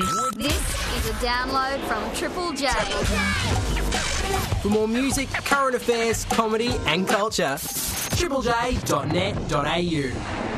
This is a download from Triple J. For more music, current affairs, comedy, and culture, triplej.net.au.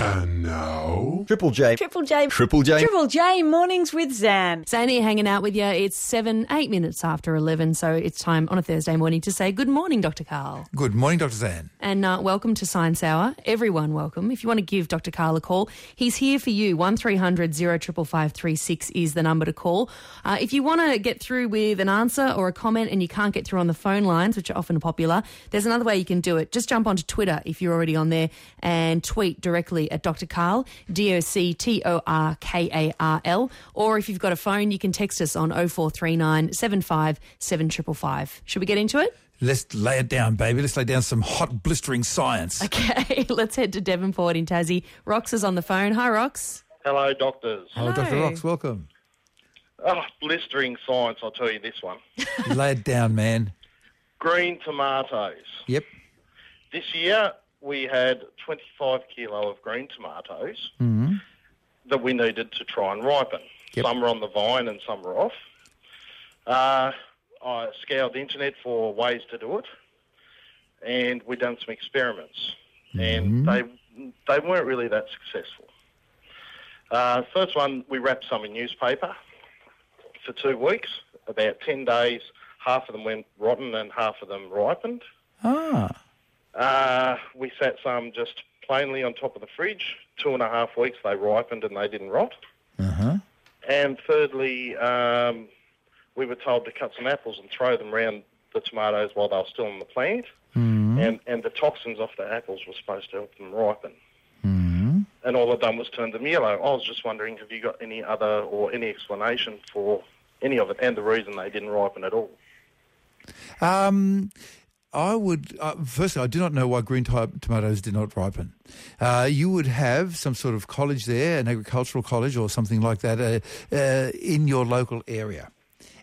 And now, Triple J. Triple J. Triple J. Triple J mornings with Zan. Zane here hanging out with you. It's seven, eight minutes after 11, so it's time on a Thursday morning to say good morning, Dr. Karl. Good morning, Dr. Zan. And uh, welcome to Science Hour. Everyone welcome. If you want to give Dr. Karl a call, he's here for you. 1300 055536 is the number to call. Uh, if you want to get through with an answer or a comment and you can't get through on the phone lines, which are often popular, there's another way you can do it. Just jump onto Twitter if you're already on there and tweet directly at Dr. Karl, D O C T O R K A R L. Or if you've got a phone, you can text us on 0439 75 7555. Should we get into it? Let's lay it down, baby. Let's lay down some hot, blistering science. Okay, let's head to Devonport in Tassie. Rox is on the phone. Hi, Rox. Hello, doctors. Oh, Dr. Hello. Rox, welcome. Oh, blistering science, I'll tell you this one. lay it down, man. Green tomatoes. Yep. This year, we had 25 kilo of green tomatoes that we needed to try and ripen. Yep. Some were on the vine and some were off. Uh, I scoured the internet for ways to do it, and we done some experiments, and they they weren't really that successful. Uh, first one, we wrapped some in newspaper for two weeks. About 10 days, half of them went rotten and half of them ripened. Ah. Uh, we sat some just plainly on top of the fridge. Two and a half weeks they ripened and they didn't rot. Uh-huh. And thirdly, um, we were told to cut some apples and throw them around the tomatoes while they were still in the plant. And, and the toxins off the apples were supposed to help them ripen. And all I'd done was turn them yellow. I was just wondering, have you got any other or any explanation for any of it and the reason they didn't ripen at all? Um, I would, uh, firstly, I do not know why green to- tomatoes did not ripen. Uh, you would have some sort of college there, an agricultural college or something like that, uh, uh, in your local area.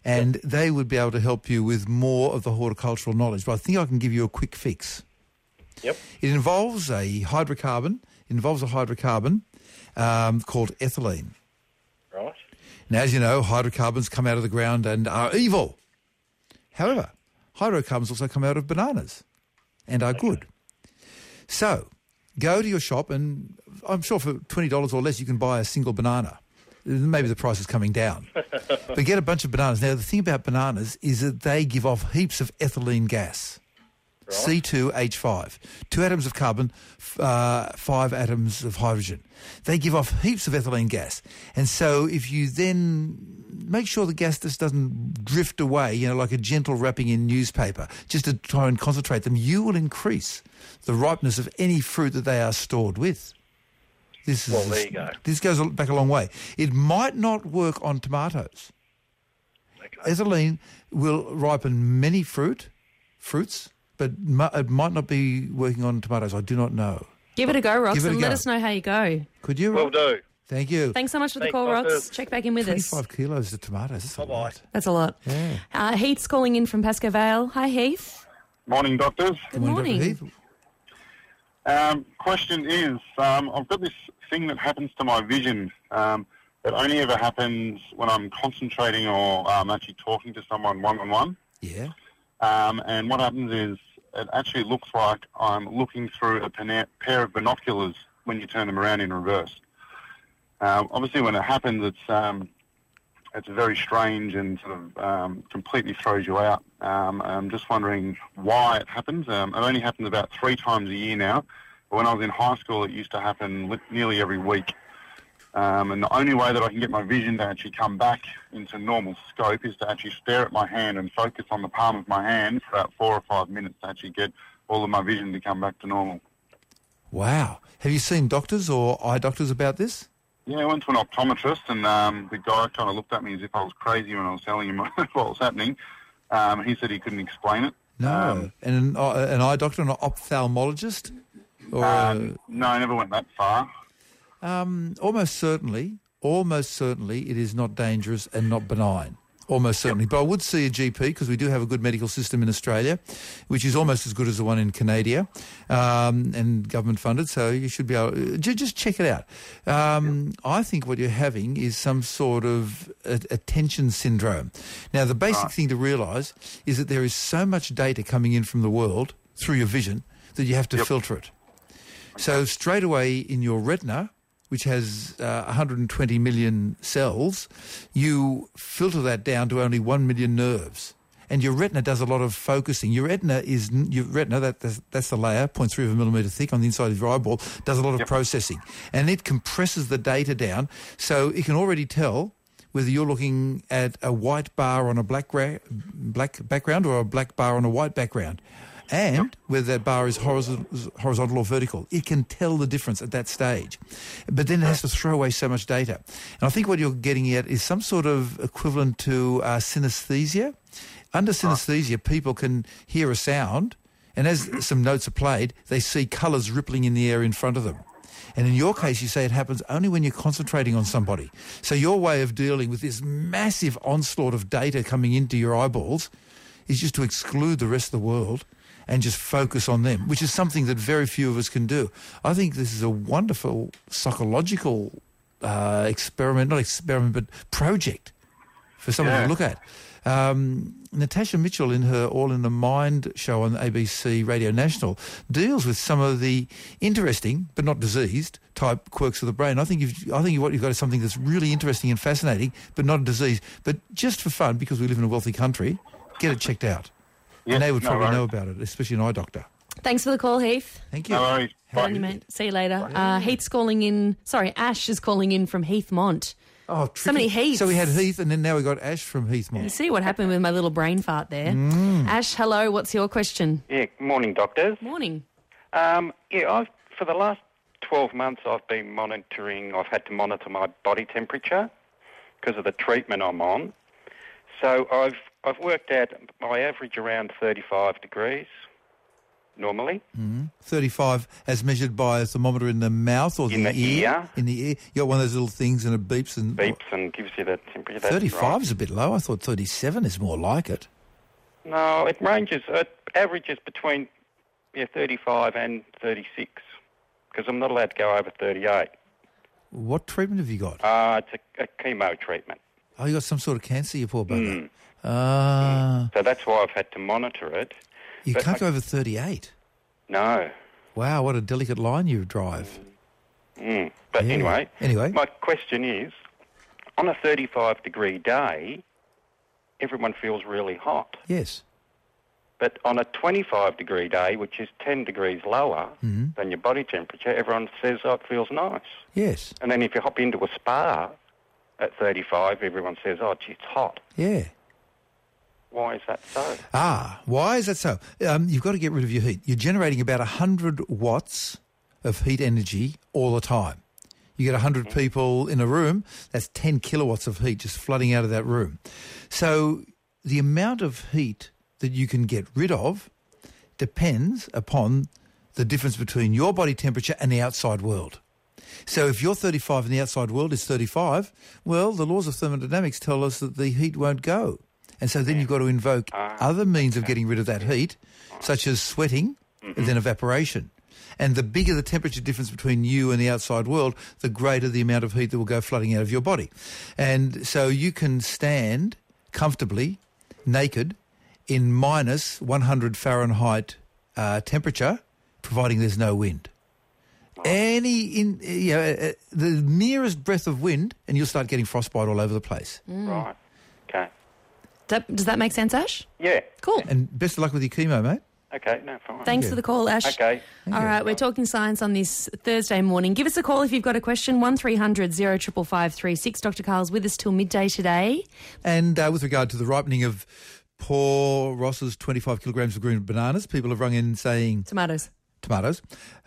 And they would be able to help you with more of the horticultural knowledge. But I think I can give you a quick fix. Yep. It involves a hydrocarbon. It involves a hydrocarbon um, called ethylene. Right? Now, as you know, hydrocarbons come out of the ground and are evil. However, hydrocarbons also come out of bananas and are good. So, go to your shop and I'm sure for $20 or less you can buy a single banana. Maybe the price is coming down. but get a bunch of bananas. Now, the thing about bananas is that they give off heaps of ethylene gas. C2H5. Two atoms of carbon, uh, five atoms of hydrogen. They give off heaps of ethylene gas. And so if you then make sure the gas just doesn't drift away, you know, like a gentle wrapping in newspaper, just to try and concentrate them, you will increase the ripeness of any fruit that they are stored with. This is Well, there you go. This goes back a long way. It might not work on tomatoes. Okay. Ethylene will ripen many fruit, fruits, but it might not be working on tomatoes. I do not know. Give it a go, Rox, Give it a and let us know how you go. Could you? Will do. Thank you. Thanks so much for the Thanks, call, Rox. Check back in with us. 25 kilos of tomatoes. That's a lot. That's a lot. Yeah. Uh, Heath's calling in from Pascoe Vale. Hi, Heath. Morning, doctors. Good Dr. morning. Heath. Um, question is, um, I've got this thing that happens to my vision um, that only ever happens when I'm concentrating or um, actually talking to someone one-on-one. Yeah. Um, and what happens is it actually looks like I'm looking through a pair of binoculars when you turn them around in reverse. Um, obviously, when it happens, it's um, it's very strange and sort of um, completely throws you out. Um, I'm just wondering why it happens. Um, it only happens about three times a year now. But when I was in high school, it used to happen nearly every week. Um, and the only way that I can get my vision to actually come back into normal scope is to actually stare at my hand and focus on the palm of my hand for about four or five minutes to actually get all of my vision to come back to normal. Wow. Have you seen doctors or eye doctors about this? Yeah, I went to an optometrist, and um, the guy kind of looked at me as if I was crazy when I was telling him what was happening. Um, he said he couldn't explain it. No. Um, and an, uh, an eye doctor, an ophthalmologist? Or um, no, I never went that far. um, almost certainly, almost certainly it is not dangerous and not benign. Almost certainly. But I would see a GP because we do have a good medical system in Australia, which is almost as good as the one in Canada um, and government funded. So you should be able ju- just check it out. Um, I think what you're having is some sort of attention syndrome. Now, the basic thing to realise is that there is so much data coming in from the world through your vision that you have to filter it. So straight away in your retina, which has uh, 120 million cells, you filter that down to only 1 million nerves. And your retina does a lot of focusing. Your retina is your retina that that's, that's the layer, 0.3 of a millimeter thick on the inside of your eyeball, does a lot of processing, and it compresses the data down, so it can already tell whether you're looking at a white bar on a black black background or a black bar on a white background. And whether that bar is horizontal, horizontal or vertical, it can tell the difference at that stage. But then it has to throw away so much data. And I think what you're getting at is some sort of equivalent to uh, synesthesia. Under synesthesia, people can hear a sound, and as some notes are played, they see colours rippling in the air in front of them. And in your case, you say it happens only when you're concentrating on somebody. So your way of dealing with this massive onslaught of data coming into your eyeballs is just to exclude the rest of the world and just focus on them, which is something that very few of us can do. I think this is a wonderful psychological uh, experiment, not experiment, but project for someone Yeah. to look at. Um, Natasha Mitchell, in her All in the Mind show on ABC Radio National, deals with some of the interesting but not diseased type quirks of the brain. I think you've, I think what you've got is something that's really interesting and fascinating, but not a disease. But just for fun, because we live in a wealthy country, get it checked out. Yeah, and they would no probably worries. know about it, especially an eye doctor. Thanks for the call, Heath. Thank you. No worries. Good on you, mate. See you later. Uh, Heath's calling in. Sorry, Ash is calling in from Heathmont. Oh, So many tricky. Heaths. So we had Heath, and then now we got Ash from Heathmont. You see what happened with my little brain fart there. Mm. Ash, hello. What's your question? Yeah, morning, doctors. Morning. Um, yeah, I've, for the last 12 months, I've been monitoring, I've had to monitor my body temperature because of the treatment I'm on. So I've, I've worked out my average around 35 degrees normally. 35 as measured by a thermometer in the mouth or In the, the ear? ear. In the ear. You got one of those little things and it beeps and... Beeps and gives you the temperature. 35 right. is a bit low. I thought 37 is more like it. No, it ranges, it averages between yeah, 35 and 36 because I'm not allowed to go over 38. What treatment have you got? Uh, it's a, a chemo treatment. Oh, you got some sort of cancer, you poor Hmm. bugger. Ah, So that's why I've had to monitor it. you But can't I- go over 38. No. Wow, what a delicate line you drive. Mm. But Yeah. anyway, Anyway. my question is, on a 35 degree day, everyone feels really hot. Yes. But on a 25 degree day, which is 10 degrees lower Mm-hmm. than your body temperature, everyone says, oh, it feels nice. Yes. And then if you hop into a spa at 35, everyone says, oh, gee, it's hot. Yeah. Why is that so? Ah, why is that so? Um, you've got to get rid of your heat. You're generating about 100 watts of heat energy all the time. You get 100 people in a room, that's 10 kilowatts of heat just flooding out of that room. So the amount of heat that you can get rid of depends upon the difference between your body temperature and the outside world. So if you're 35 and the outside world is 35, well, the laws of thermodynamics tell us that the heat won't go. And so then you've got to invoke other means of getting rid of that heat, such as sweating and then evaporation. And the bigger the temperature difference between you and the outside world, the greater the amount of heat that will go flooding out of your body. And so you can stand comfortably, naked, in minus 100 Fahrenheit uh, temperature, providing there's no wind. Any in you know, uh, the merest breath of wind, and you'll start getting frostbite all over the place. Right. Okay. That, does that make sense, Ash? Yeah. Cool. And best of luck with your chemo, mate. Okay, no, fine. Thanks for the call, Ash. Okay. All right, we're talking science on this Thursday morning. Give us a call if you've got a question. One 055536 Dr. Karl's with us till midday today. And uh, with regard to the ripening of poor Ross's 25 kilograms of green bananas, people have rung in saying Tomatoes. tomatoes.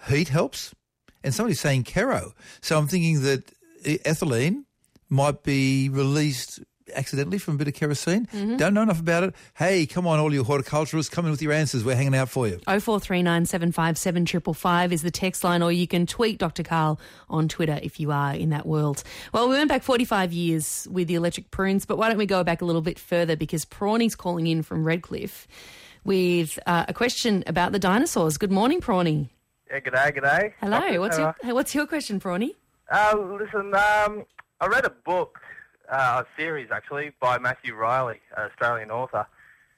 Heat helps. And somebody's saying Kero. So I'm thinking that ethylene might be released accidentally from a bit of kerosene. Mm-hmm. Don't know enough about it. Hey, come on, all you horticulturists, come in with your answers. We're hanging out for you. Oh four three nine seven five seven triple five is the text line, or you can tweet Dr. Karl on Twitter if you are in that world. Well, we went back 45 years with the electric prunes, but why don't we go back a little bit further because Prawny's calling in from Redcliffe with uh, a question about the dinosaurs. Good morning, Prawny. Yeah, g'day, g'day. Hello. Doctor, What's your hey, What's your question, Prawny? Uh, listen, um, I read a book, uh, a series actually, by Matthew Reilly, an Australian author,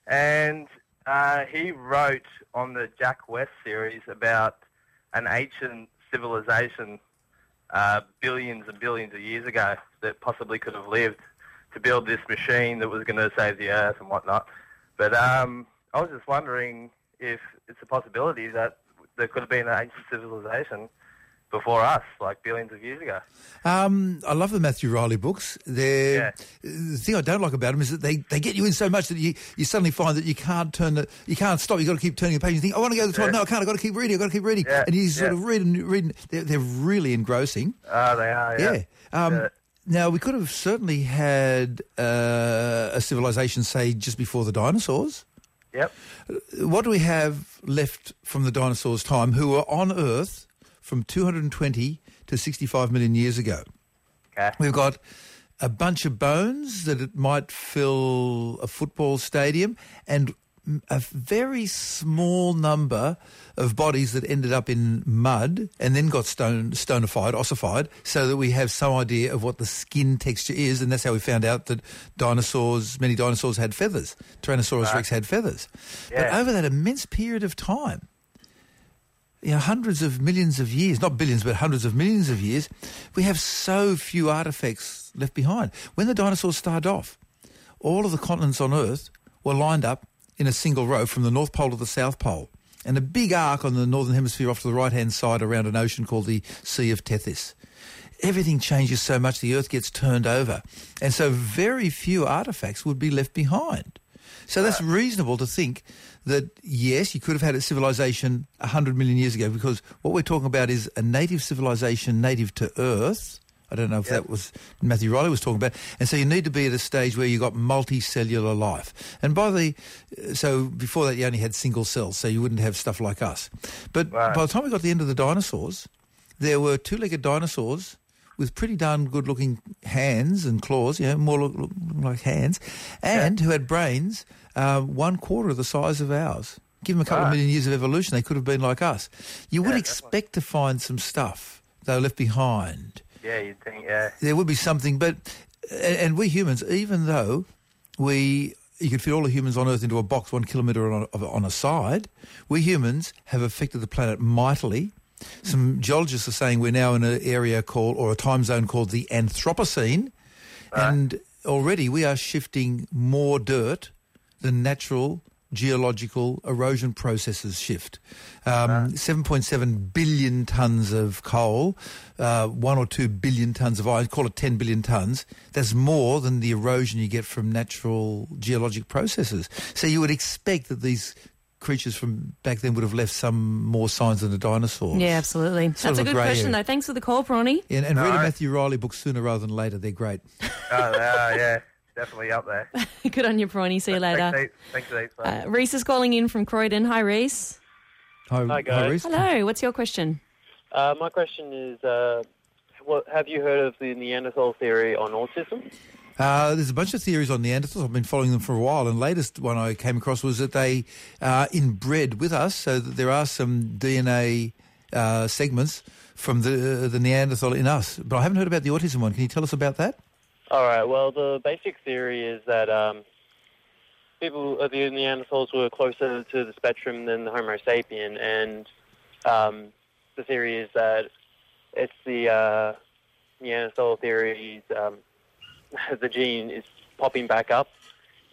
and uh, he wrote on the Jack West series about an ancient civilization uh, billions and billions of years ago that possibly could have lived to build this machine that was going to save the Earth and whatnot. But um, I was just wondering if it's a possibility that there could have been an ancient civilization before us, like billions of years ago. Um, I love the Matthew Reilly books. They're, Yeah. The thing I don't like about them is that they, they get you in so much that you, you suddenly find that you can't turn the, you can't stop. You've got to keep turning the page. You think, I want to go to the toilet. Yeah. No, I can't. I've got to keep reading. I've got to keep reading. Yeah, And you sort of read and read. And they're, they're really engrossing. Oh, they are, yeah. Yeah. Um. Now, we could have certainly had uh, a civilization, say, just before the dinosaurs. Yep. What do we have left from the dinosaurs' time who were on Earth from 220 to 65 million years ago? Okay. We've got a bunch of bones that it might fill a football stadium and a very small number of bodies that ended up in mud and then got stone, stonified, ossified, so that we have some idea of what the skin texture is. And that's how we found out that dinosaurs, many dinosaurs had feathers. Tyrannosaurus rex had feathers. But over that immense period of time, you know, hundreds of millions of years, not billions, but hundreds of millions of years, we have so few artifacts left behind. When the dinosaurs started off, all of the continents on Earth were lined up in a single row from the North Pole to the South Pole, and a big arc on the Northern Hemisphere off to the right-hand side around an ocean called the Sea of Tethys. Everything changes so much, the Earth gets turned over. And so very few artifacts would be left behind. So that's reasonable to think that, yes, you could have had a civilization 100 million years ago because what we're talking about is a native civilization native to Earth. I don't know if that was Matthew Reilly was talking about. And so you need to be at a stage where you've got multicellular life. And by the, so before that you only had single cells, so you wouldn't have stuff like us. But Right. by the time we got to the end of the dinosaurs, there were two-legged dinosaurs with pretty darn good-looking hands and claws, you know, more look, look like hands, and who had brains uh, one quarter of the size of ours. Give them a couple of million years of evolution, they could have been like us. You would Yeah, expect to find some stuff they were left behind. Yeah, you'd think, yeah. There would be something, but and, we humans, even though we you could fit all the humans on Earth into a box one kilometre on a, on a side, we humans have affected the planet mightily. Some geologists are saying we're now in an area called, or a time zone called the Anthropocene, and already we are shifting more dirt than natural geological erosion processes shift. Um, 7.7 billion tonnes of coal, uh, 1 or 2 billion tonnes of iron, call it 10 billion tonnes. That's more than the erosion you get from natural geologic processes. So you would expect that these creatures from back then would have left some more signs than the dinosaurs. Yeah, absolutely. Sort That's a a good question, area. though. Thanks for the call, Prawny. And, and read a Matthew Reilly book sooner rather than later. They're great. Oh, they are, yeah. Definitely up there. good on you, Prawny. See you later. Thanks, Heath. Thanks, Heath. Uh, Reese is calling in from Croydon. Hi, Reese. Hi, Hi, guys. Reece. Hello. What's your question? Uh, my question is, uh, what, have you heard of the Neanderthal theory on autism? Uh, there's a bunch of theories on Neanderthals. I've been following them for a while, and the latest one I came across was that they are inbred with us, so that there are some DNA uh, segments from the the Neanderthal in us. But I haven't heard about the autism one. Can you tell us about that? All right. Well, the basic theory is that um, people, the Neanderthals, were closer to the spectrum than the Homo sapien, and um, the theory is that it's the uh, Neanderthal theory's um, the gene is popping back up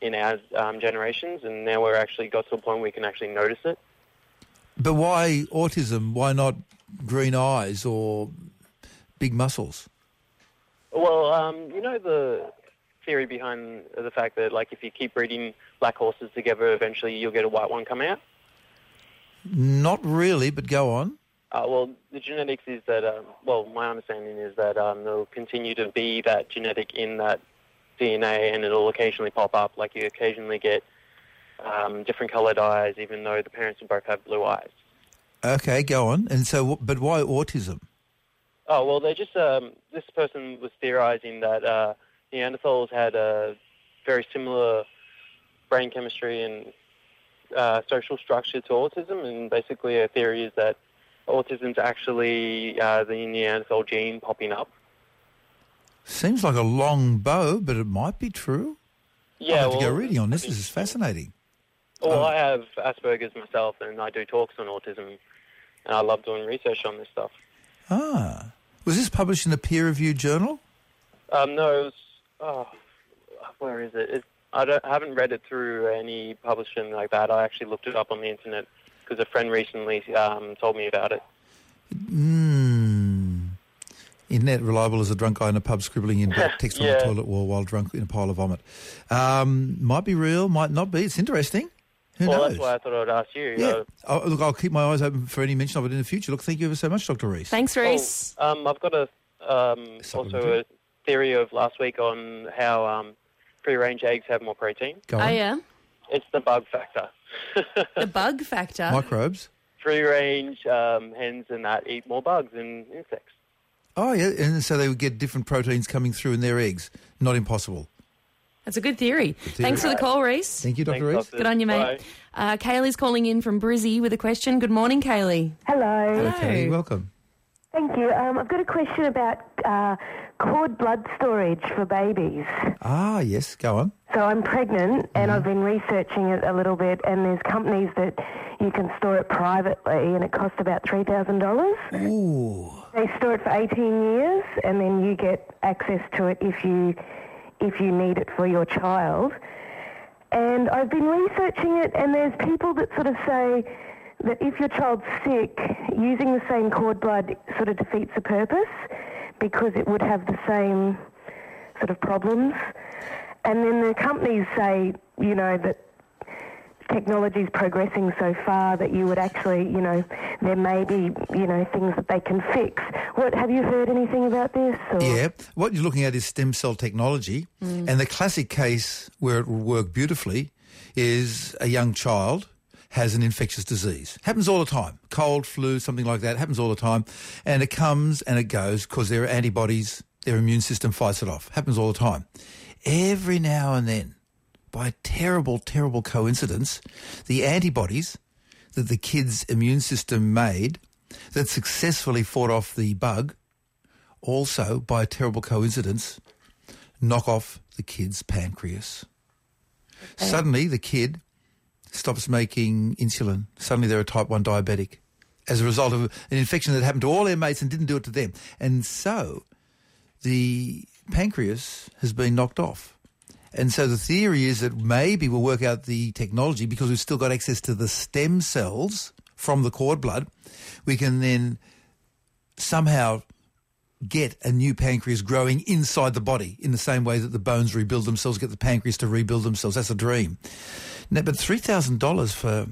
in our um, generations, and now we're actually got to a point where we can actually notice it. But why autism? Why not green eyes or big muscles? Well, um, you know the theory behind the fact that, like, if you keep breeding black horses together, eventually you'll get a white one come out. Not really, but go on. Uh, well, the genetics is that. Um, well, my understanding is that um, there'll continue to be that genetic in that DNA, and it'll occasionally pop up. Like you occasionally get um, different coloured eyes, even though the parents will both have blue eyes. Okay, go on. And so, but why autism? Oh well, they just um, this person was theorizing that uh, Neanderthals had a very similar brain chemistry and uh, social structure to autism, and basically a theory is that autism's actually uh, the Neanderthal gene popping up. Seems like a long bow, but it might be true. Yeah, I'll have to go well, reading on this. This is fascinating. Well, Oh. I have Asperger's myself, and I do talks on autism, and I love doing research on this stuff. Ah. Was this published in a peer-reviewed journal? Um, no, it was, oh, where is it? it I, don't, I haven't read it through any publishing like that. I actually looked it up on the internet because a friend recently um, told me about it. Hmm. Internet reliable as a drunk guy in a pub scribbling in black text on the toilet wall while drunk in a pile of vomit. Um, might be real, might not be. It's interesting. Who well, knows? that's why I thought I'd ask you. yeah. Uh, Oh, look, I'll keep my eyes open for any mention of it in the future. Look, thank you ever so much, Dr. Reese. Thanks, Reese. oh, um, I've got a um, also a theory of last week on how um, free-range eggs have more protein. Go Oh, on. yeah. It's the bug factor. The bug factor. Microbes. Free-range um, hens and that eat more bugs and insects. Oh, yeah. And so they would get different proteins coming through in their eggs. Not impossible. That's a good theory. theory. Thanks for the call, Reese. Thank you, Dr. Thanks, Reese. Good on you, mate. Uh, Kaylee's calling in from Brizzy with a question. Good morning, Kaylee. Hello. Hello, Kelly. Welcome. Thank you. Um, I've got a question about uh, cord blood storage for babies. Ah, yes. Go on. So I'm pregnant and I've been researching it a little bit and there's companies that you can store it privately and it costs about $3,000. Ooh. They store it for 18 years and then you get access to it if you if you need it for your child. And I've been researching it and there's people that sort of say that if your child's sick, using the same cord blood sort of defeats the purpose because it would have the same sort of problems. And then the companies say, you know, that technology is progressing so far that you would actually, you know, there may be, you know, things that they can fix. What have you heard anything about this? Or? Yeah. What you're looking at is stem cell technology. Hmm. And the classic case where it will work beautifully is a young child has an infectious disease. Happens all the time. Cold, flu, something like that. Happens all the time. And it comes and it goes because there are antibodies. Their immune system fights it off. Happens all the time. Every now and then, by a terrible, terrible coincidence, the antibodies that the kid's immune system made that successfully fought off the bug also, by a terrible coincidence, knock off the kid's pancreas. Suddenly, the kid stops making insulin. Suddenly, they're a type 1 diabetic as a result of an infection that happened to all their mates and didn't do it to them. And so, the pancreas has been knocked off. And so the theory is that maybe we'll work out the technology because we've still got access to the stem cells from the cord blood. We can then somehow get a new pancreas growing inside the body in the same way that the bones rebuild themselves, get the pancreas to rebuild themselves. That's a dream. Now, but $3,000 for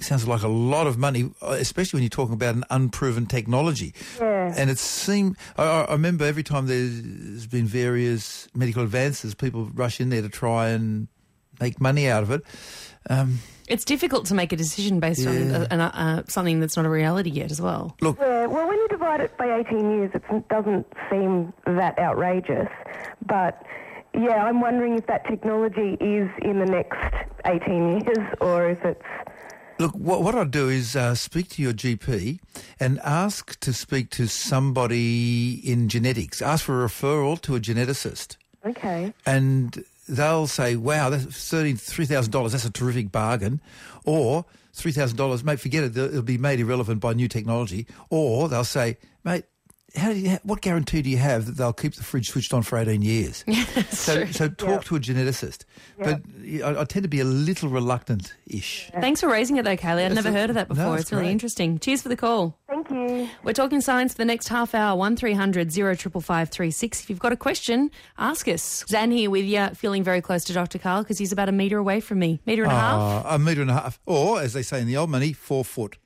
sounds like a lot of money, especially when you're talking about an unproven technology. Yeah. And it seemed, I, I I remember every time there's been various medical advances, people rush in there to try and make money out of it. Um, It's difficult to make a decision based on Yeah. uh, an, uh, something that's not a reality yet as well. Look, Yeah, well, when you divide it by 18 years, it doesn't seem that outrageous. But yeah, I'm wondering if that technology is in the next 18 years or if it's. Look, what, what I'd do is uh, speak to your GP and ask to speak to somebody in genetics. Ask for a referral to a geneticist. Okay. And they'll say, wow, that's $3,000, that's a terrific bargain. Or $3,000, mate, forget it, it'll be made irrelevant by new technology. Or they'll say, mate, how do you, what guarantee do you have that they'll keep the fridge switched on for 18 years? so, so talk to a geneticist. But I, I tend to be a little reluctant-ish. Thanks for raising it though, Kaylee. I'd That's never a- heard of that no, before. it's it's really interesting. Cheers for the call. Thank you. We're talking science for the next half hour, 1300 055536. If you've got a question, ask us. Zan here with you, feeling very close to Dr. Karl because he's about a metre away from me. Metre and a half? Ah, a metre and a half. Or, as they say in the old money, four foot.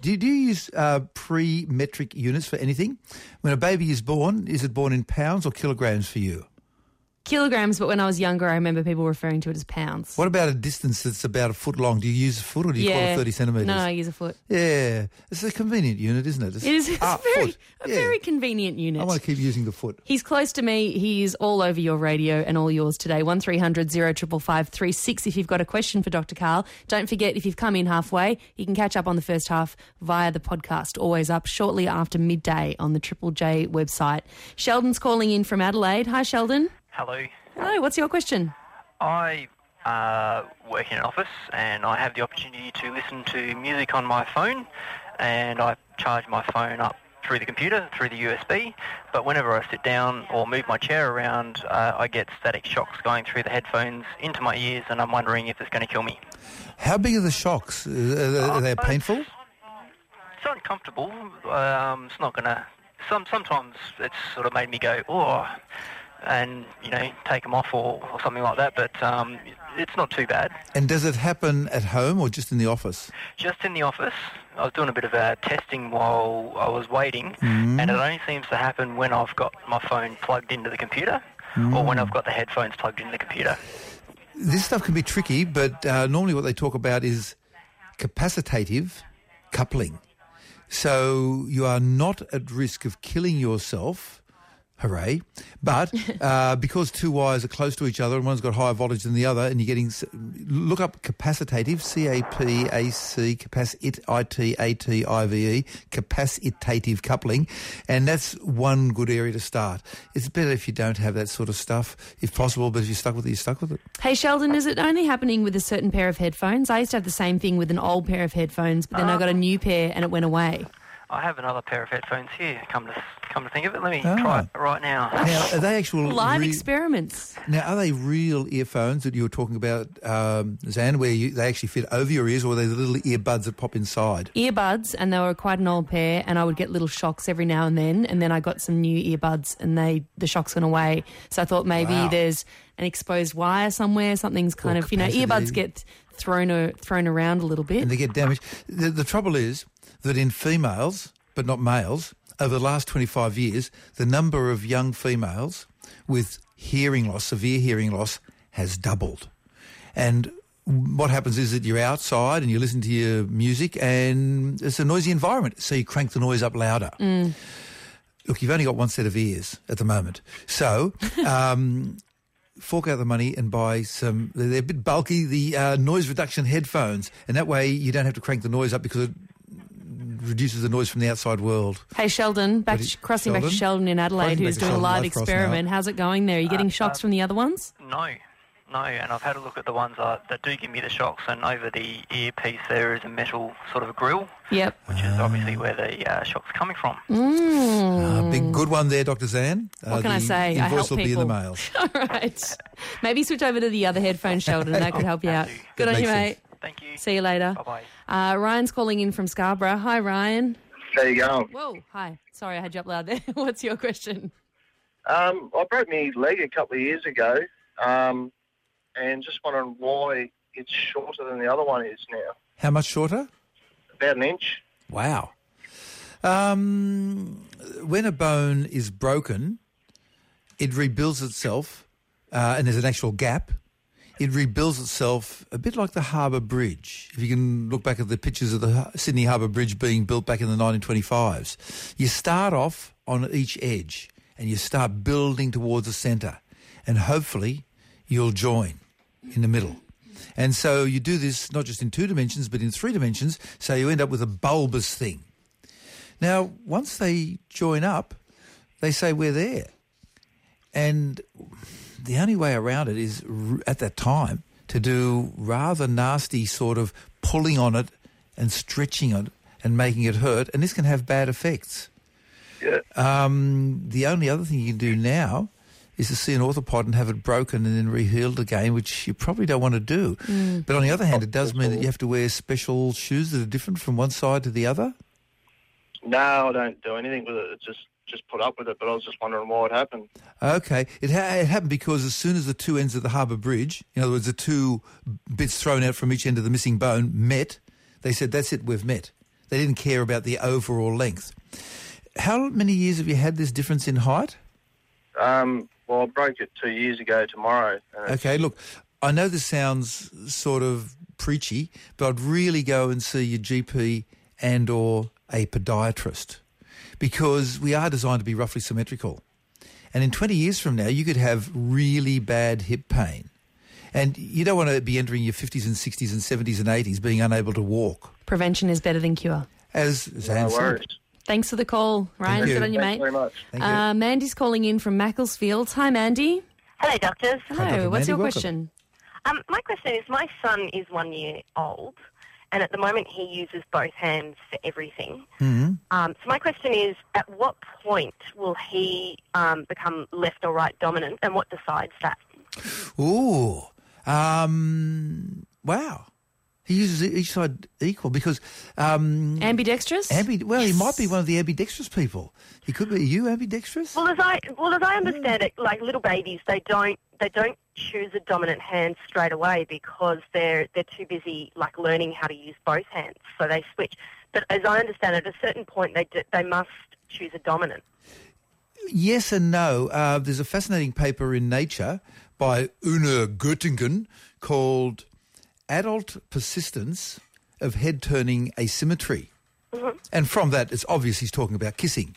Do, do, you use uh, pre-metric units for anything? When a baby is born, is it born in pounds or kilograms for you? Kilograms, but when I was younger, I remember people referring to it as pounds. What about a distance that's about a foot long? Do you use a foot or do you call it 30 centimetres? No, I use a foot. Yeah. It's a convenient unit, isn't it? It's, It is it's ah, a very, foot. a Yeah. very convenient unit. I want to keep using the foot. He's close to me. He is all over your radio and all yours today. One 055536 if you've got a question for Dr. Karl. Don't forget, if you've come in halfway, you can catch up on the first half via the podcast, always up shortly after midday on the Triple J website. Sheldon's calling in from Adelaide. Hi, Sheldon. Hello. Hello, what's your question? I uh, work in an office and I have the opportunity to listen to music on my phone and I charge my phone up through the computer, through the USB, but whenever I sit down or move my chair around, uh, I get static shocks going through the headphones into my ears and I'm wondering if it's going to kill me. How big are the shocks? Uh, are they painful? It's uncomfortable. Um, it's not going to... Some, sometimes it's sort of made me go, oh, and, you know, take them off or, or something like that, but um, it's not too bad. And does it happen at home or just in the office? Just in the office. I was doing a bit of uh, testing while I was waiting, Mm. and it only seems to happen when I've got my phone plugged into the computer or Mm. when I've got the headphones plugged into the computer. This stuff can be tricky, but uh, normally what they talk about is capacitative coupling. So you are not at risk of killing yourself, hooray, but uh, because two wires are close to each other and one's got higher voltage than the other and you're getting, look up capacitative, C-A-P-A-C, capacit, I-T-A-T-I-V-E, capacitative coupling, and that's one good area to start. It's better if you don't have that sort of stuff, if possible, but if you're stuck with it, you're stuck with it. Hey, Sheldon, is it only happening with a certain pair of headphones? I used to have the same thing with an old pair of headphones, but then I got a new pair and it went away. I have another pair of headphones here. Come to come to think of it, let me Ah. try it right now. Now, are they actual Live re- experiments. Now, are they real earphones that you were talking about, um, Zan, where you, they actually fit over your ears, or are they the little earbuds that pop inside? Earbuds, and they were quite an old pair, and I would get little shocks every now and then. And then I got some new earbuds, and they the shocks went away. So I thought maybe Wow. there's an exposed wire somewhere. Something's kind Or of you know earbuds get thrown a, thrown around a little bit. And they get damaged. The, the trouble is that in females, but not males, over the last 25 years, the number of young females with hearing loss, severe hearing loss, has doubled. And what happens is that you're outside and you listen to your music and it's a noisy environment, so you crank the noise up louder. Mm. Look, you've only got one set of ears at the moment. So, um, fork out the money and buy some, they're a bit bulky, the uh, noise reduction headphones. And that way you don't have to crank the noise up because it reduces the noise from the outside world. Hey Sheldon, back What do you- crossing back to Sheldon? Sheldon in Adelaide, Crossing who's doing a Sheldon, live live experiment. How's it going there? Are you getting Uh, shocks uh, from the other ones? No, no, and I've had a look at the ones that, that do give me the shocks, and over the earpiece there is a metal sort of a grill, Yep. which is obviously where the uh, shock's coming from. Mm. Uh, big good one there, Dr. Zan. Uh, What can I the say? I Invoice help will be in the mail. All right. Maybe switch over to the other headphone, Sheldon, and that could help you out. Good on you, mate. sense. Thank you. See you later. Bye-bye. Uh, Ryan's calling in from Scarborough. Hi, Ryan. How you going? Whoa, hi. Sorry, I had you up loud there. What's your question? Um, I broke my leg a couple of years ago, um, and just wondering why it's shorter than the other one is now. How much shorter? About an inch. Wow. Um, when a bone is broken, it rebuilds itself, uh, and there's an actual gap. It rebuilds itself a bit like the Harbour Bridge. If you can look back at the pictures of the Sydney Harbour Bridge being built back in the 1925s, you start off on each edge and you start building towards the centre, and hopefully you'll join in the middle. And so you do this not just in two dimensions, but in three dimensions, so you end up with a bulbous thing. Now, once they join up, they say we're there. And the only way around it is, r- at that time, to do rather nasty sort of pulling on it and stretching it and making it hurt, and this can have bad effects. Yeah. Um, the only other thing you can do now is to see an orthopod and have it broken and then rehealed again, which you probably don't want to do. Mm. But on the other hand, it does mean that you have to wear special shoes that are different from one side to the other. No, I don't do anything with it. It's just just put up with it. But I was just wondering why it happened. Okay, it, ha- it happened because as soon as the two ends of the harbour bridge, in other words, the two bits thrown out from each end of the missing bone met, they said, that's it, we've met. They didn't care about the overall length. How many years have you had this difference in height? Um, Well, I broke it two years ago tomorrow. Okay, look, I know this sounds sort of preachy, but I'd really go and see your GP and or a podiatrist because we are designed to be roughly symmetrical. And in 20 years from now, you could have really bad hip pain. And you don't want to be entering your 50s and 60s and 70s and 80s being unable to walk. Prevention is better than cure. As Zan said. Thanks for the call, Ryan. you. Good on you, Thanks mate. very much. Uh, Mandy's calling in from Macclesfield. Hi, Mandy. Hello, doctors. Hello. Dr. What's Mandy, your welcome. question? Um, my question is, my son is one year old, and at the moment he uses both hands for everything. Mhm. Um, so my question is, at what point will he um, become left or right dominant, and what decides that? Ooh. Um, wow. He uses each side equal because... Um, Ambidextrous? ambi- well, he might be one of the ambidextrous people. He could be. Are you ambidextrous? Well, as I well as I understand it, like little babies, they don't they don't choose a dominant hand straight away because they're they're too busy like learning how to use both hands, so they switch. But as I understand it, at a certain point, they do, they must choose a dominant. Yes and no. Uh, there's a fascinating paper in Nature by Onur Güntürkün called Adult Persistence of Head Turning Asymmetry. And from that, it's obvious he's talking about kissing.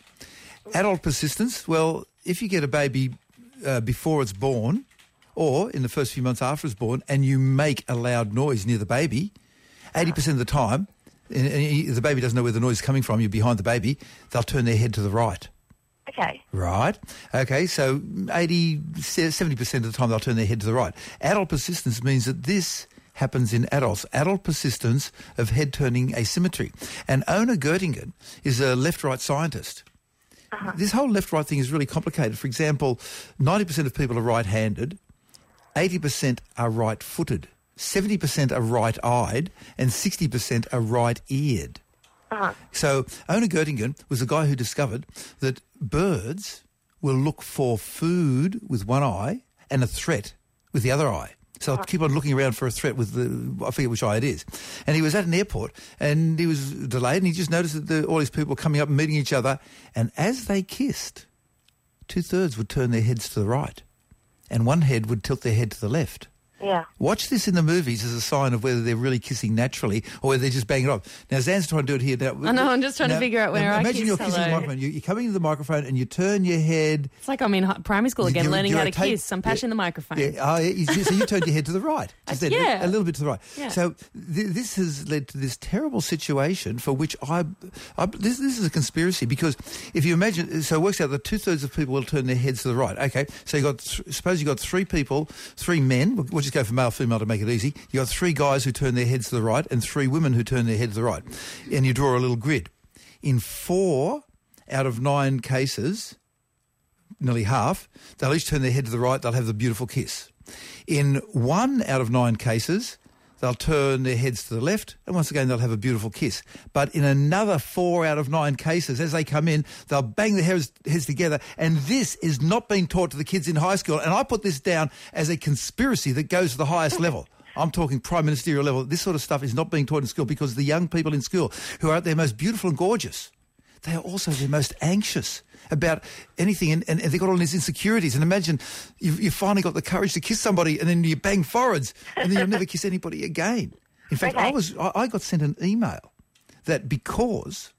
Adult persistence, well, if you get a baby uh, before it's born or in the first few months after it's born and you make a loud noise near the baby, 80% of the time, and, and the baby doesn't know where the noise is coming from, you're behind the baby, they'll turn their head to the right. Okay. Right. Okay, so 80, 70% of the time they'll turn their head to the right. Adult persistence means that this happens in adults. Adult persistence of head turning asymmetry. And Onur Güntürkün is a left-right scientist. Uh-huh. This whole left-right thing is really complicated. For example, 90% of people are right-handed, 80% are right-footed, 70% are right-eyed, and 60% are right-eared. Uh-huh. So Onur Güntürkün was a guy who discovered that birds will look for food with one eye and a threat with the other eye. So they'll keep on looking around for a threat with the, I forget which eye it is. And he was at an airport and he was delayed and he just noticed that the, all these people were coming up and meeting each other. And as they kissed, two-thirds would turn their heads to the right and one head would tilt their head to the left. Yeah. Watch this in the movies as a sign of whether they're really kissing naturally or whether they're just banging it off. Now, Zan's trying to do it here. Now, I know, I'm just trying to figure out where now I Imagine kiss, you're kissing the microphone. You- You're coming into the microphone and you turn your head. It's like I'm in primary school again, You're- learning you're how to tape- kiss. I'm passing the microphone. Yeah, oh, yeah, so you turned your head to the right. Uh, just then, yeah. A little bit to the right. Yeah. So th- this has led to this terrible situation for which I, I this, this is a conspiracy because if you imagine, so it works out that two-thirds of people will turn their heads to the right. Okay, so you got, th- suppose you got three people, three men, we'll, we'll just go for male, female to make it easy. You got three guys who turn their heads to the right and three women who turn their head to the right. And you draw a little grid. In four out of nine cases, nearly half, they'll each turn their head to the right, they'll have the beautiful kiss. In one out of nine cases, they'll turn their heads to the left, and once again, they'll have a beautiful kiss. But in another four out of nine cases, as they come in, they'll bang their heads, heads together, and this is not being taught to the kids in high school. And I put this down as a conspiracy that goes to the highest level. I'm talking prime ministerial level. This sort of stuff is not being taught in school because the young people in school who are at their most beautiful and gorgeous, they are also the most anxious about anything and, and they've got all these insecurities. And imagine you've, you've finally got the courage to kiss somebody and then you bang foreheads and then you'll never kiss anybody again. In fact, I was I, I got sent an email that because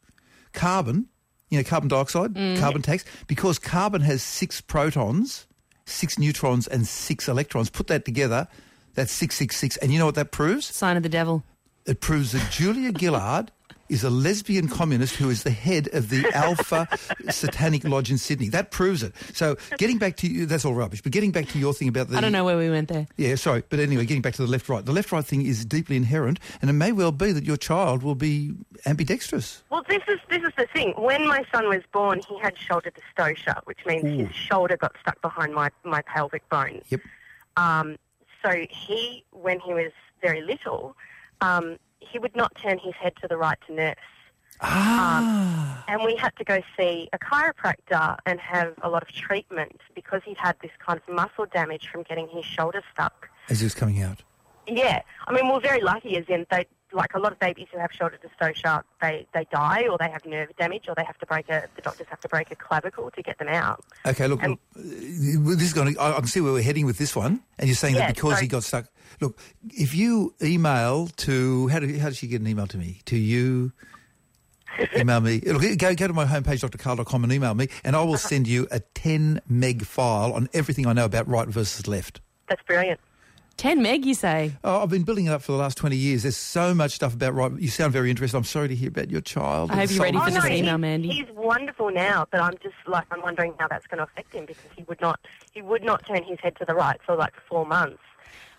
carbon, you know, carbon dioxide, Mm. carbon tax, because carbon has six protons, six neutrons and six electrons, put that together, that's 666. And you know what that proves? Sign of the devil. It proves that Julia Gillard is a lesbian communist who is the head of the Alpha Satanic Lodge in Sydney. That proves it. So getting back to you, that's all rubbish. But getting back to your thing about the... I don't know where we went there. Yeah, sorry. But anyway, getting back to the left-right. The left-right thing is deeply inherent, and it may well be that your child will be ambidextrous. Well, this is this is the thing. When my son was born, he had shoulder dystocia, which means Ooh. his shoulder got stuck behind my my pelvic bone. Yep. Um, so he, when he was very little, um, he would not turn his head to the right to nurse. Ah. Um, and we had to go see a chiropractor and have a lot of treatment because he'd had this kind of muscle damage from getting his shoulder stuck. As he was coming out. Yeah, I mean, we're very lucky, as in they like a lot of babies who have shoulder dystocia, they, they die or they have nerve damage or they have to break a, the doctors have to break a clavicle to get them out. Okay, look, look, uh, this is going to, I I can see where we're heading with this one, and you're saying Yeah, that because sorry. he got stuck. Look, if you email to, how did, how did she get an email to me? To you, email me. Look, go, go to my homepage, drkarl.com, and email me, and I will Uh-huh. send you a 10 meg file on everything I know about right versus left. That's brilliant. 10 meg, you say? Oh, I've been building it up for the last 20 years. There's so much stuff about right. You sound very interested. I'm sorry to hear about your child. I hope you're ready Oh, for no, this he's, email, Mandy. He's wonderful now, but I'm just like I'm wondering how that's going to affect him because he would not he would not turn his head to the right for like four months,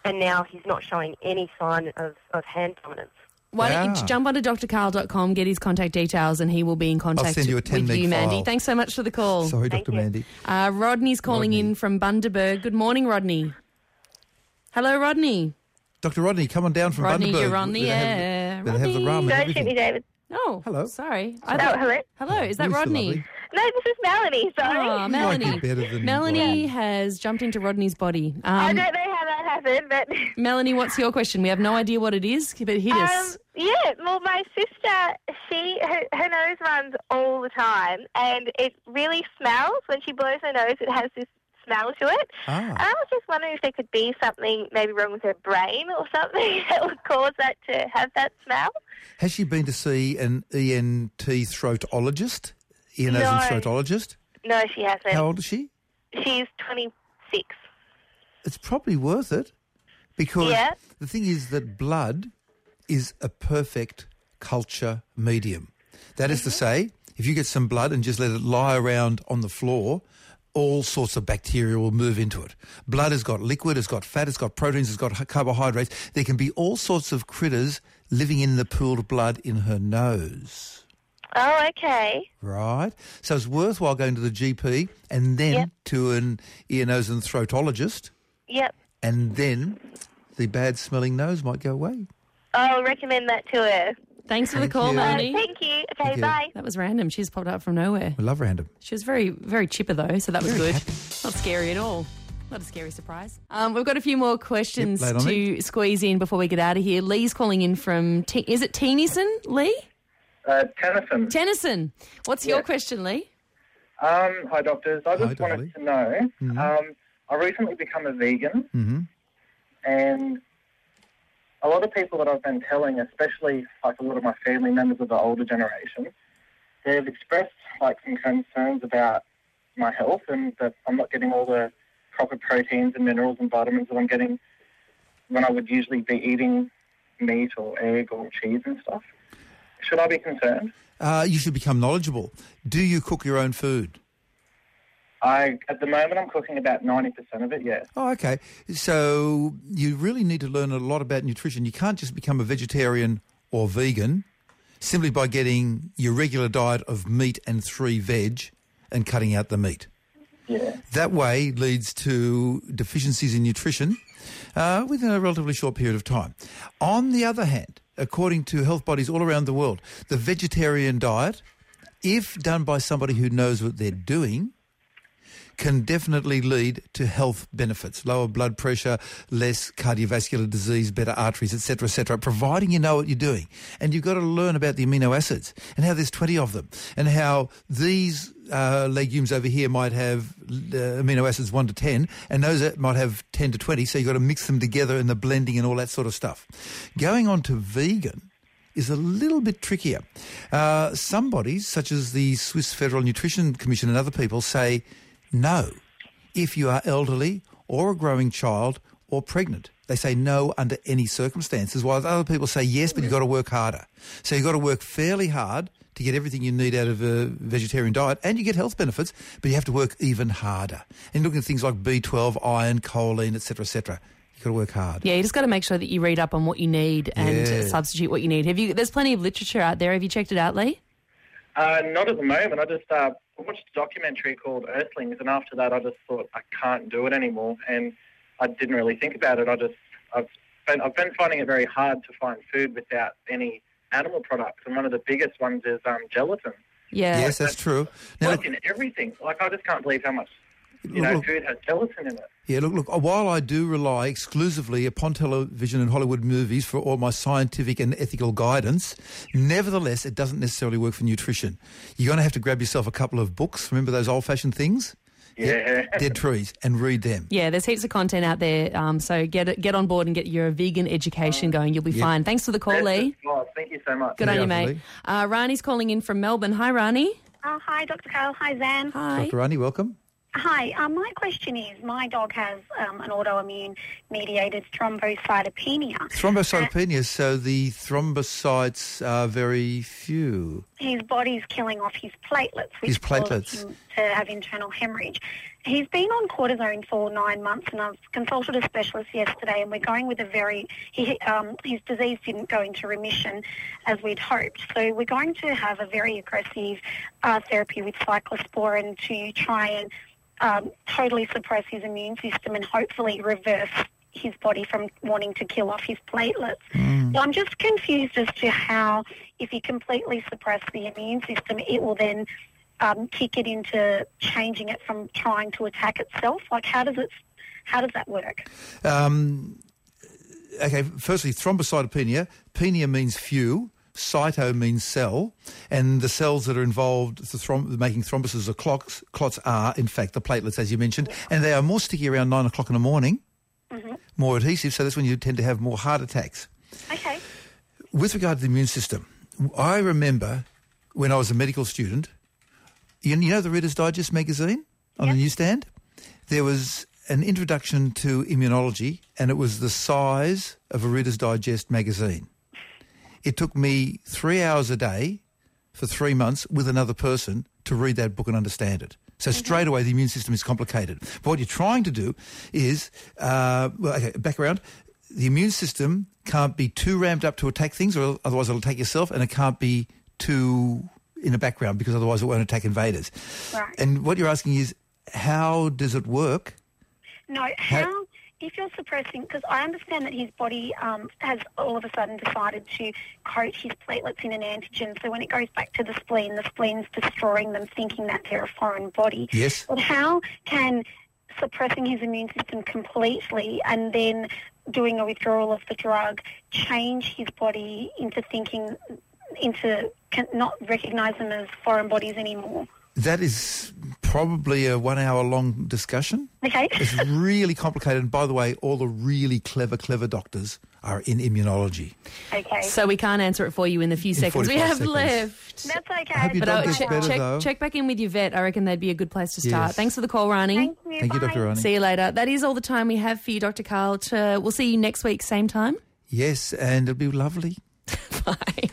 and now he's not showing any sign of, of hand dominance. Why don't you jump onto drkarl.com, get his contact details, and he will be in contact send you a 10 with you, Mandy. file. Thanks so much for the call. Sorry, Dr. Mandy. Uh, Rodney's calling in from Bundaberg. Good morning, Rodney. Hello, Rodney. Dr. Rodney, come on down from Rodney, Bundaberg. you're on the Better have- air. better have the rum and everything. David. Oh, hello. Sorry. Oh, hello. Hello, is that Who's Rodney? lovely? No, this is Melanie. Sorry. Oh, Melanie. Be better than Melanie has jumped into Rodney's body. Um, I don't know how that happened, but Melanie, what's your question? We have no idea what it is, but hit us. Um, yeah, well, my sister, she her, her nose runs all the time, and it really smells when she blows her nose. It has this smell to it. Ah. And I was just wondering if there could be something maybe wrong with her brain or something that would cause that to have that smell. Has she been to see an ENT throatologist? And No. throatologist? No, she hasn't. How old is she? She's twenty six. It's probably worth it because Yeah. the thing is that blood is a perfect culture medium. That is to Mm-hmm. say, if you get some blood and just let it lie around on the floor, all sorts of bacteria will move into it. Blood has got liquid, it's got fat, it's got proteins, it's got carbohydrates. There can be all sorts of critters living in the pooled blood in her nose. Oh, okay. Right. So it's worthwhile going to the GP and then Yep. to an ear, nose and throatologist Yep. and then the bad smelling nose might go away. I'll recommend that to her. Thanks for the Thank call, you. Melanie. Uh, thank you. Okay, Thank you. bye. That was random. She's popped up from nowhere. We love random. She was very, very chipper though, so that was Very good. happy. Not scary at all. Not a scary surprise. Um, we've got a few more questions Yep, lay it on to squeeze in before we get out of here. Lee's calling in from. T- is it Tennyson, Lee? Uh, Tennyson. Tennyson. What's your Yes. question, Lee? Um, hi, doctors. I just Hi, wanted to know. Mhm. Um, I recently become a vegan, Mm-hmm. and a lot of people that I've been telling, especially like a lot of my family members of the older generation, they've expressed like some concerns about my health and that I'm not getting all the proper proteins and minerals and vitamins that I'm getting when I would usually be eating meat or egg or cheese and stuff. Should I be concerned? Uh, you should become knowledgeable. Do you cook your own food? I at the moment I'm cooking about ninety percent of it. Yes. Oh, okay. So you really need to learn a lot about nutrition. You can't just become a vegetarian or vegan simply by getting your regular diet of meat and three veg and cutting out the meat. Yeah. That way leads to deficiencies in nutrition uh, within a relatively short period of time. On the other hand, according to health bodies all around the world, the vegetarian diet, if done by somebody who knows what they're doing, can definitely lead to health benefits, lower blood pressure, less cardiovascular disease, better arteries, etc., etc., providing you know what you're doing. And you've got to learn about the amino acids and how there's 20 of them and how these uh, legumes over here might have uh, amino acids 1 to 10 and those might have 10 to 20, so you've got to mix them together in the blending and all that sort of stuff. Going on to vegan, is a little bit trickier. Uh, some bodies, such as the Swiss Federal Nutrition Commission and other people, say no if you are elderly or a growing child or pregnant. They say no under any circumstances, while other people say yes, but you've got to work harder. So you've got to work fairly hard to get everything you need out of a vegetarian diet, and you get health benefits, but you have to work even harder. And looking at things like B12, iron, choline, etc., etc., you've got to work hard. Yeah, you just got to make sure that you read up on what you need and Yeah. substitute what you need. Have you? There's plenty of literature out there. Have you checked it out, Lee? Uh, not at the moment. I just uh, watched a documentary called Earthlings, and after that, I just thought I can't do it anymore, and I didn't really think about it. I just I've been, I've been finding it very hard to find food without any animal products, and one of the biggest ones is um, gelatin. Yeah. Yes, that's true. Now, Like in everything. Like I just can't believe how much you know, Look, food has gelatin in it. Yeah, look, look. While I do rely exclusively upon television and Hollywood movies for all my scientific and ethical guidance, nevertheless, it doesn't necessarily work for nutrition. You're going to have to grab yourself a couple of books. Remember those old-fashioned things? Yeah. Dead trees, and read them. Yeah, there's heaps of content out there. Um, so get it, get on board and get your vegan education going. You'll be Yeah. fine. Thanks for the call, That's Lee. just nice. Thank you so much. Good on you, mate. Uh, Rani's calling in from Melbourne. Hi, Rani. Oh, hi, Dr. Karl. Hi, Zan. Hi. Dr. Rani, welcome. Hi. Um, my question is, my dog has um, an autoimmune mediated thrombocytopenia. Thrombocytopenia, so the thrombocytes are very few. His body's killing off his platelets, which His platelets. him to have internal hemorrhage. He's been on cortisone for nine months, and I've consulted a specialist yesterday, and we're going with a very he, um, his disease didn't go into remission as we'd hoped, so we're going to have a very aggressive uh, therapy with cyclosporin to try and um, totally suppress his immune system and hopefully reverse his body from wanting to kill off his platelets. So I'm just confused as to how, if you completely suppress the immune system, it will then um, kick it into changing it from trying to attack itself. Like, how does it? How does that work? Um, okay, firstly, thrombocytopenia. Penia means few. Cyto means cell, and the cells that are involved the throm- making thrombuses or clots, clots are, in fact, the platelets, as you mentioned, and they are more sticky around nine o'clock in the morning, mm-hmm. more adhesive, so that's when you tend to have more heart attacks. Okay. With regard to the immune system, I remember when I was a medical student, you, you know the Reader's Digest magazine on the newsstand? There was an introduction to immunology, and it was the size of a Reader's Digest magazine. It took me three hours a day for three months with another person to read that book and understand it. So straight away, the immune system is complicated. But what you're trying to do is, uh, well, okay, back around. The immune system can't be too ramped up to attack things, or otherwise it'll attack yourself, and it can't be too in the background because otherwise it won't attack invaders. Right. And what you're asking is, how does it work? No, how, if you're suppressing, because I understand that his body um, has all of a sudden decided to coat his platelets in an antigen. So when it goes back to the spleen, the spleen's destroying them, thinking that they're a foreign body. Yes. But how can suppressing his immune system completely and then doing a withdrawal of the drug change his body into thinking, into not recognise them as foreign bodies anymore? That is probably a one-hour-long discussion. Okay. It's really complicated. And by the way, all the really clever, clever doctors are in immunology. Okay. So we can't answer it for you in the few seconds we have seconds. left. That's okay. I hope your But dog gets check, better, check, though. check back in with your vet. I reckon that'd be a good place to start. Yes. Thanks for the call, Rani. Thank you. Thank you, Dr. Rani. See you later. That is all the time we have for you, Dr. Karl. To, we'll see you next week, same time. Yes, and it'll be lovely. Bye.